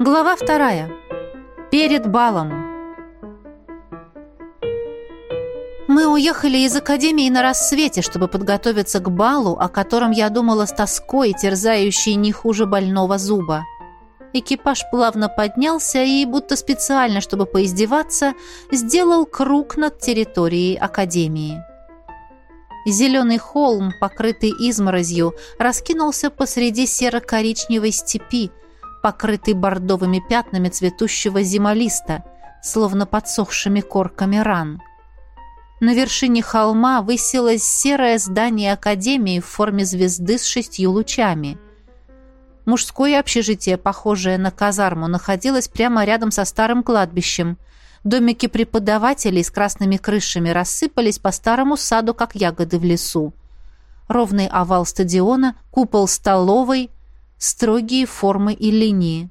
Глава вторая. Перед балом. Мы уехали из академии на рассвете, чтобы подготовиться к балу, о котором я думала с тоской, терзающей не хуже больного зуба. Экипаж плавно поднялся и, будто специально, чтобы поиздеваться, сделал круг над территорией академии. Зеленый холм, покрытый изморозью, раскинулся посреди серо-коричневой степи, покрытый бордовыми пятнами цветущего зимолиста, словно подсохшими корками ран. На вершине холма высилось серое здание Академии в форме звезды с шестью лучами. Мужское общежитие, похожее на казарму, находилось прямо рядом со старым кладбищем. Домики преподавателей с красными крышами рассыпались по старому саду, как ягоды в лесу. Ровный овал стадиона, купол столовой, строгие формы и линии.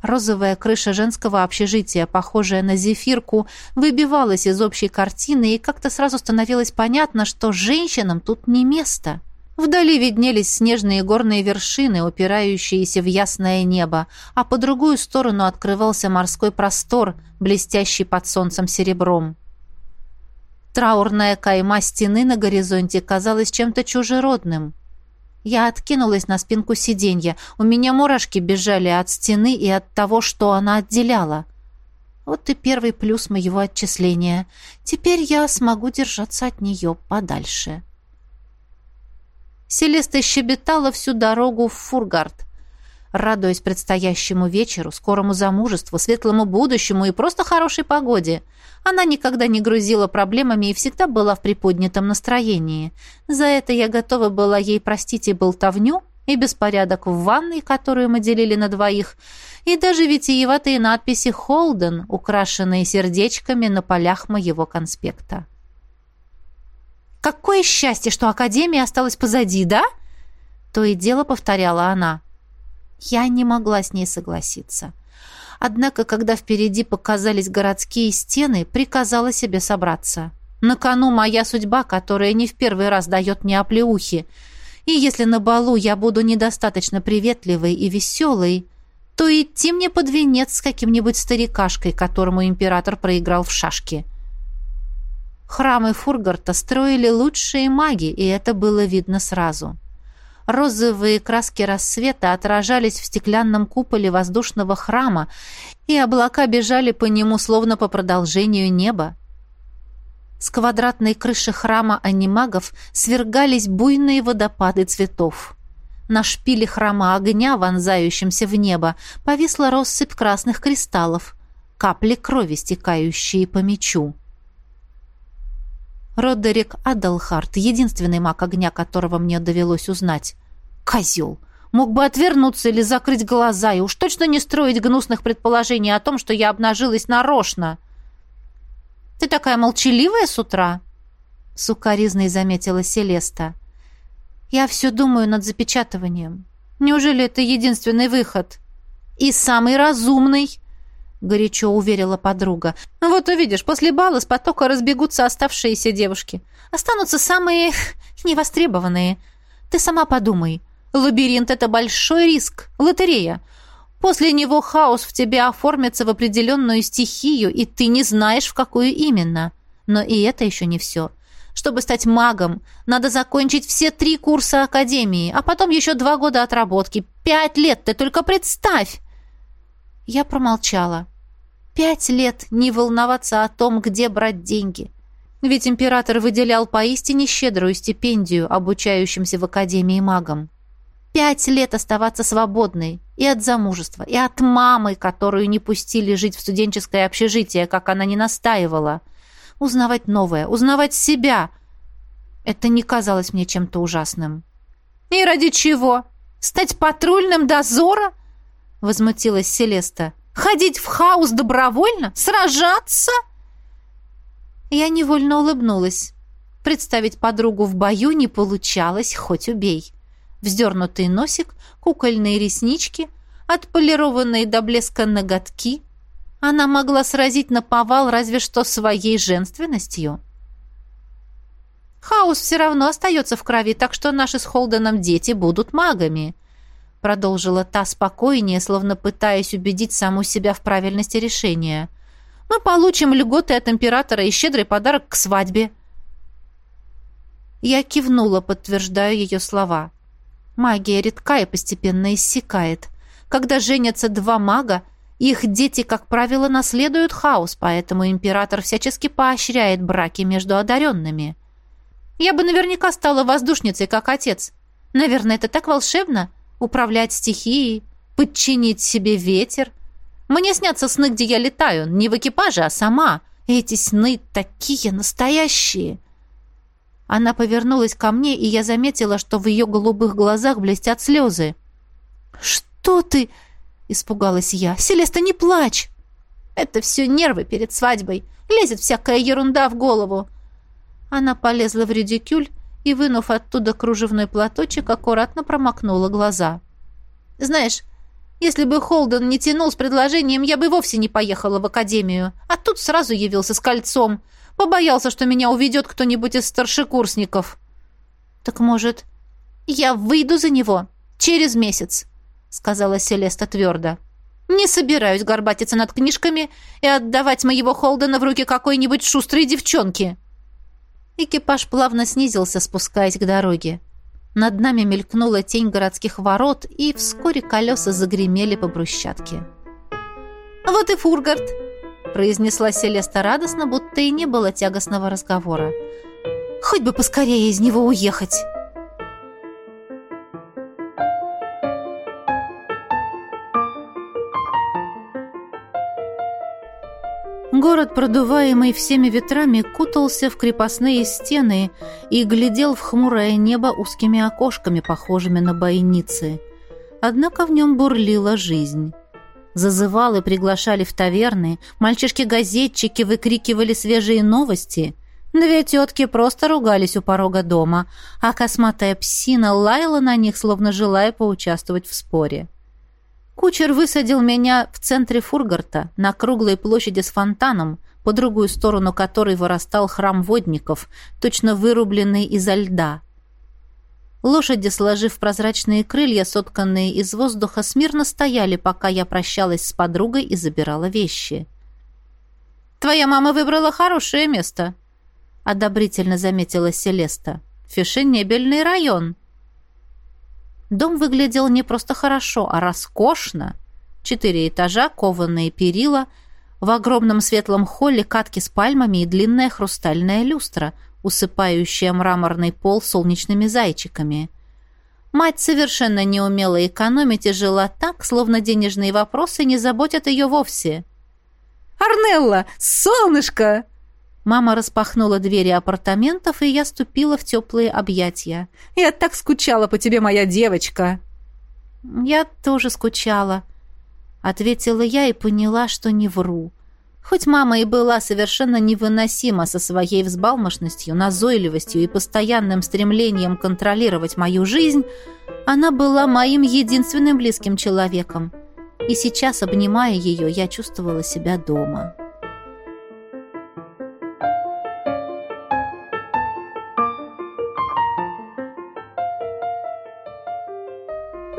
Розовая крыша женского общежития, похожая на зефирку, выбивалась из общей картины, и как-то сразу становилось понятно, что женщинам тут не место. Вдали виднелись снежные горные вершины, упирающиеся в ясное небо, а по другую сторону открывался морской простор, блестящий под солнцем серебром. Траурная кайма стены на горизонте казалась чем-то чужеродным. Я откинулась на спинку сиденья. У меня мурашки бежали от стены и от того, что она отделяла. Вот и первый плюс моего отчисления. Теперь я смогу держаться от нее подальше. Селеста щебетала всю дорогу в Фургард радуясь предстоящему вечеру, скорому замужеству, светлому будущему и просто хорошей погоде. Она никогда не грузила проблемами и всегда была в приподнятом настроении. За это я готова была ей простить и болтовню, и беспорядок в ванной, которую мы делили на двоих, и даже витиеватые надписи «Холден», украшенные сердечками на полях моего конспекта. «Какое счастье, что Академия осталась позади, да?» То и дело повторяла она. Я не могла с ней согласиться. Однако, когда впереди показались городские стены, приказала себе собраться. На кону моя судьба, которая не в первый раз дает мне оплеухи. И если на балу я буду недостаточно приветливой и веселой, то идти мне под венец с каким-нибудь старикашкой, которому император проиграл в шашки. Храмы Фургарта строили лучшие маги, и это было видно сразу. Розовые краски рассвета отражались в стеклянном куполе воздушного храма, и облака бежали по нему словно по продолжению неба. С квадратной крыши храма анимагов свергались буйные водопады цветов. На шпиле храма огня, вонзающемся в небо, повисла россыпь красных кристаллов, капли крови, стекающие по мечу. Родерик Адалхарт, единственный маг огня, которого мне довелось узнать. Козел! Мог бы отвернуться или закрыть глаза и уж точно не строить гнусных предположений о том, что я обнажилась нарочно. «Ты такая молчаливая с утра?» — сукоризной заметила Селеста. «Я все думаю над запечатыванием. Неужели это единственный выход?» «И самый разумный!» Горячо уверила подруга. «Вот увидишь, после бала с потока разбегутся оставшиеся девушки. Останутся самые невостребованные. Ты сама подумай. Лабиринт — это большой риск, лотерея. После него хаос в тебе оформится в определенную стихию, и ты не знаешь, в какую именно. Но и это еще не все. Чтобы стать магом, надо закончить все три курса академии, а потом еще два года отработки. Пять лет, ты только представь!» Я промолчала. Пять лет не волноваться о том, где брать деньги. Ведь император выделял поистине щедрую стипендию обучающимся в Академии магам. Пять лет оставаться свободной и от замужества, и от мамы, которую не пустили жить в студенческое общежитие, как она не настаивала. Узнавать новое, узнавать себя. Это не казалось мне чем-то ужасным. «И ради чего? Стать патрульным дозора?» — возмутилась Селеста. Ходить в хаос добровольно? Сражаться?» Я невольно улыбнулась. Представить подругу в бою не получалось, хоть убей. Вздернутый носик, кукольные реснички, отполированные до блеска ноготки. Она могла сразить на повал разве что своей женственностью. Хаос все равно остается в крови, так что наши с Холденом дети будут магами. Продолжила та спокойнее, словно пытаясь убедить саму себя в правильности решения. Мы получим льготы от императора и щедрый подарок к свадьбе. Я кивнула, подтверждая ее слова. Магия редка и постепенно иссякает. Когда женятся два мага, их дети, как правило, наследуют хаос, поэтому император всячески поощряет браки между одаренными. Я бы наверняка стала воздушницей, как отец. Наверное, это так волшебно — управлять стихией, подчинить себе ветер. Мне снятся сны, где я летаю, не в экипаже, а сама. Эти сны такие настоящие. Она повернулась ко мне, и я заметила, что в ее голубых глазах блестят слезы. «Что ты?» Испугалась я. «Селеста, не плачь!» «Это все нервы перед свадьбой. Лезет всякая ерунда в голову». Она полезла в редикюль и, вынув оттуда кружевной платочек, аккуратно промокнула глаза. «Знаешь, если бы Холден не тянул с предложением, я бы вовсе не поехала в академию. А тут сразу явился с кольцом. Побоялся, что меня уведет кто-нибудь из старшекурсников». «Так, может, я выйду за него через месяц?» сказала Селеста твердо. «Не собираюсь горбатиться над книжками и отдавать моего Холдена в руки какой-нибудь шустрой девчонки». Экипаж плавно снизился, спускаясь к дороге. Над нами мелькнула тень городских ворот, и вскоре колеса загремели по брусчатке. «Вот и Фургард!» — произнесла Селеста радостно, будто и не было тягостного разговора. «Хоть бы поскорее из него уехать!» Город, продуваемый всеми ветрами, кутался в крепостные стены и глядел в хмурое небо узкими окошками, похожими на бойницы. Однако в нем бурлила жизнь. Зазывалы приглашали в таверны, мальчишки-газетчики выкрикивали свежие новости. Две тетки просто ругались у порога дома, а косматая псина лаяла на них, словно желая поучаствовать в споре. Кучер высадил меня в центре Фургарта, на круглой площади с фонтаном, по другую сторону которой вырастал храм водников, точно вырубленный изо льда. Лошади, сложив прозрачные крылья, сотканные из воздуха, смирно стояли, пока я прощалась с подругой и забирала вещи. «Твоя мама выбрала хорошее место», — одобрительно заметила Селеста. «Фешенебельный район». Дом выглядел не просто хорошо, а роскошно. Четыре этажа, кованые перила, в огромном светлом холле катки с пальмами и длинная хрустальная люстра, усыпающая мраморный пол солнечными зайчиками. Мать совершенно не умела экономить и жила так, словно денежные вопросы не заботят ее вовсе. «Арнелла! Солнышко!» Мама распахнула двери апартаментов, и я ступила в теплые объятия. «Я так скучала по тебе, моя девочка!» «Я тоже скучала», — ответила я и поняла, что не вру. Хоть мама и была совершенно невыносима со своей взбалмошностью, назойливостью и постоянным стремлением контролировать мою жизнь, она была моим единственным близким человеком. И сейчас, обнимая ее, я чувствовала себя дома.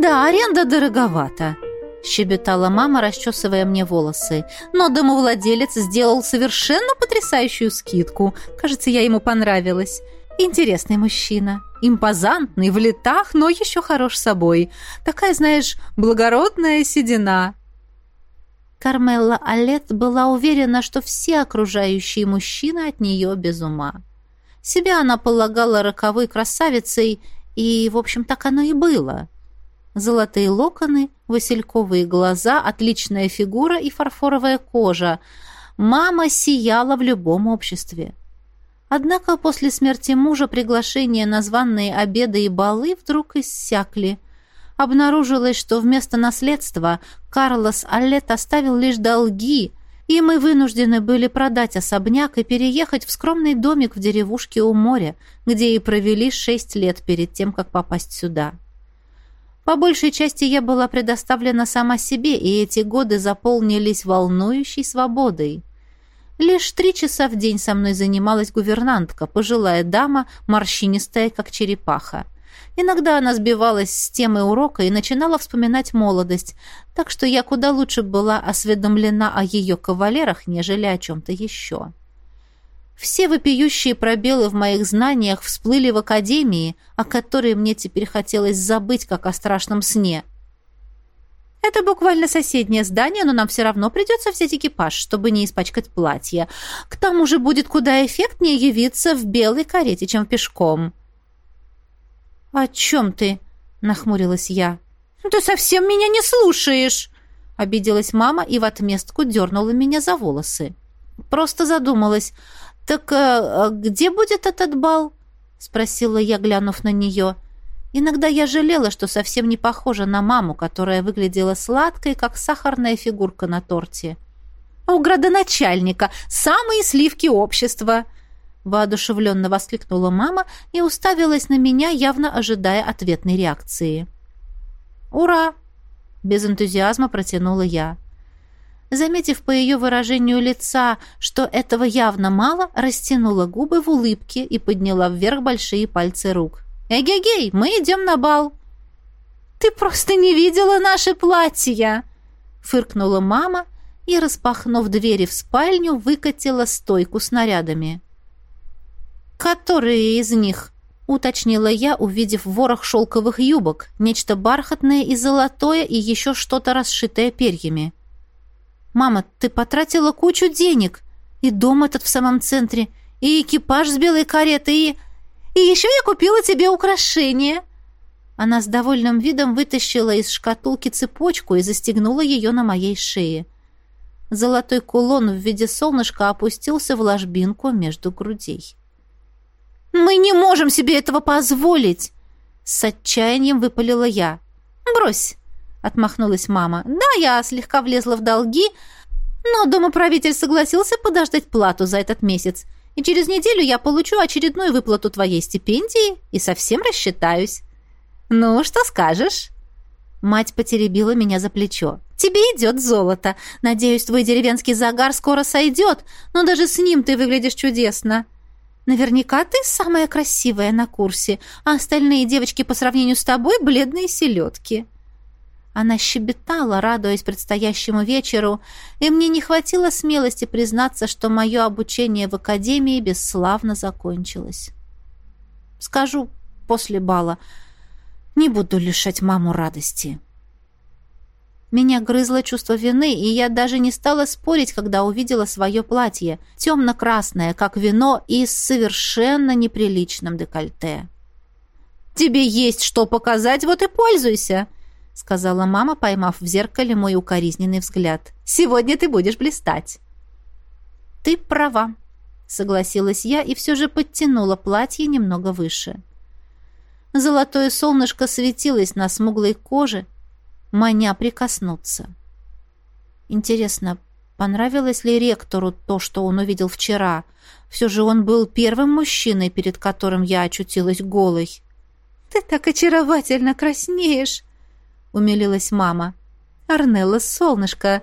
«Да, аренда дороговата», — щебетала мама, расчесывая мне волосы. «Но домовладелец сделал совершенно потрясающую скидку. Кажется, я ему понравилась. Интересный мужчина. Импозантный, в летах, но еще хорош собой. Такая, знаешь, благородная седина». Кармелла Алет была уверена, что все окружающие мужчины от нее без ума. Себя она полагала роковой красавицей, и, в общем, так оно и было. Золотые локоны, васильковые глаза, отличная фигура и фарфоровая кожа. Мама сияла в любом обществе. Однако после смерти мужа приглашения на званные обеды и балы вдруг иссякли. Обнаружилось, что вместо наследства Карлос Аллет оставил лишь долги, и мы вынуждены были продать особняк и переехать в скромный домик в деревушке у моря, где и провели шесть лет перед тем, как попасть сюда. По большей части я была предоставлена сама себе, и эти годы заполнились волнующей свободой. Лишь три часа в день со мной занималась гувернантка, пожилая дама, морщинистая, как черепаха. Иногда она сбивалась с темы урока и начинала вспоминать молодость, так что я куда лучше была осведомлена о ее кавалерах, нежели о чем-то еще. Все вопиющие пробелы в моих знаниях всплыли в академии, о которой мне теперь хотелось забыть, как о страшном сне. Это буквально соседнее здание, но нам все равно придется взять экипаж, чтобы не испачкать платье. К тому же будет куда эффектнее явиться в белой карете, чем пешком. «О чем ты?» — нахмурилась я. «Ты совсем меня не слушаешь!» — обиделась мама и в отместку дернула меня за волосы. Просто задумалась. «Так а, где будет этот бал?» — спросила я, глянув на нее. Иногда я жалела, что совсем не похожа на маму, которая выглядела сладкой, как сахарная фигурка на торте. «У градоначальника самые сливки общества!» воодушевленно воскликнула мама и уставилась на меня, явно ожидая ответной реакции. «Ура!» — без энтузиазма протянула я. Заметив по ее выражению лица, что этого явно мало, растянула губы в улыбке и подняла вверх большие пальцы рук. «Эгегей, мы идем на бал!» «Ты просто не видела наши платья!» — фыркнула мама и, распахнув двери в спальню, выкатила стойку с нарядами. «Которые из них?» — уточнила я, увидев ворох шелковых юбок, нечто бархатное и золотое и еще что-то расшитое перьями. «Мама, ты потратила кучу денег. И дом этот в самом центре, и экипаж с белой каретой, и... И еще я купила тебе украшение!» Она с довольным видом вытащила из шкатулки цепочку и застегнула ее на моей шее. Золотой кулон в виде солнышка опустился в ложбинку между грудей. «Мы не можем себе этого позволить!» С отчаянием выпалила я. «Брось!» Отмахнулась мама. «Да, я слегка влезла в долги, но домоправитель согласился подождать плату за этот месяц, и через неделю я получу очередную выплату твоей стипендии и совсем рассчитаюсь. Ну, что скажешь?» Мать потеребила меня за плечо. «Тебе идет золото. Надеюсь, твой деревенский загар скоро сойдет, но даже с ним ты выглядишь чудесно. Наверняка ты самая красивая на курсе, а остальные девочки по сравнению с тобой бледные селедки». Она щебетала, радуясь предстоящему вечеру, и мне не хватило смелости признаться, что мое обучение в академии бесславно закончилось. Скажу после бала. Не буду лишать маму радости. Меня грызло чувство вины, и я даже не стала спорить, когда увидела свое платье, темно-красное, как вино, и с совершенно неприличным декольте. «Тебе есть что показать, вот и пользуйся!» Сказала мама, поймав в зеркале мой укоризненный взгляд. «Сегодня ты будешь блистать». «Ты права», — согласилась я и все же подтянула платье немного выше. Золотое солнышко светилось на смуглой коже, маня прикоснуться. Интересно, понравилось ли ректору то, что он увидел вчера? Все же он был первым мужчиной, перед которым я очутилась голой. «Ты так очаровательно краснеешь!» Умилилась мама. «Арнелла, солнышко,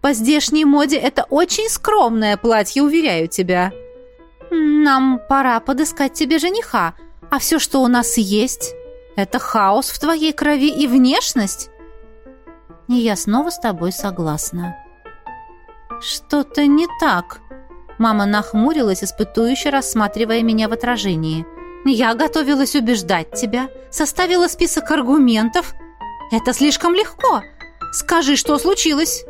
по здешней моде это очень скромное платье, уверяю тебя. Нам пора подыскать тебе жениха, а все, что у нас есть, это хаос в твоей крови и внешность». И я снова с тобой согласна. «Что-то не так», Мама нахмурилась, испытующе рассматривая меня в отражении. «Я готовилась убеждать тебя, составила список аргументов, это слишком легко. Скажи, что случилось?»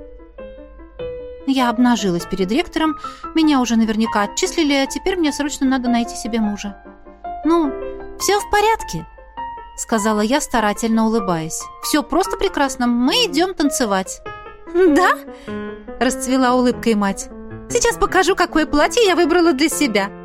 Я обнажилась перед ректором. Меня уже наверняка отчислили, а теперь мне срочно надо найти себе мужа. «Ну, все в порядке», — сказала я, старательно улыбаясь. «Все просто прекрасно. Мы идем танцевать». «Да?» — расцвела улыбкой мать. «Сейчас покажу, какое платье я выбрала для себя».